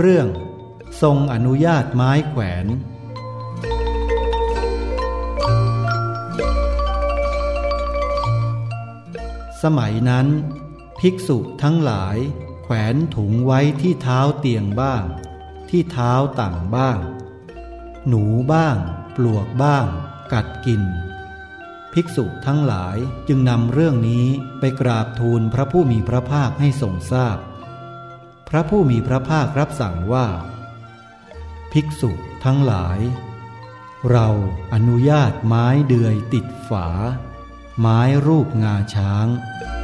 เรื่องทรงอนุญาตไม้แขวน สมัยนั้น ภิกษุทั้งหลาย แขวนถุงไว้ที่เท้าเตียงบ้าง ที่เท้าต่างบ้าง หนูบ้าง ปลวกบ้าง กัดกิน ภิกษุทั้งหลายจึงนำเรื่องนี้ไปกราบทูลพระผู้มีพระภาคให้ทรงทราบพ ระผู้มีพระภาครับสั่งว่า ภิกษุทั้งหลาย เราอนุญาตไม้เดือยติดฝา ไม้รูปงาช้าง「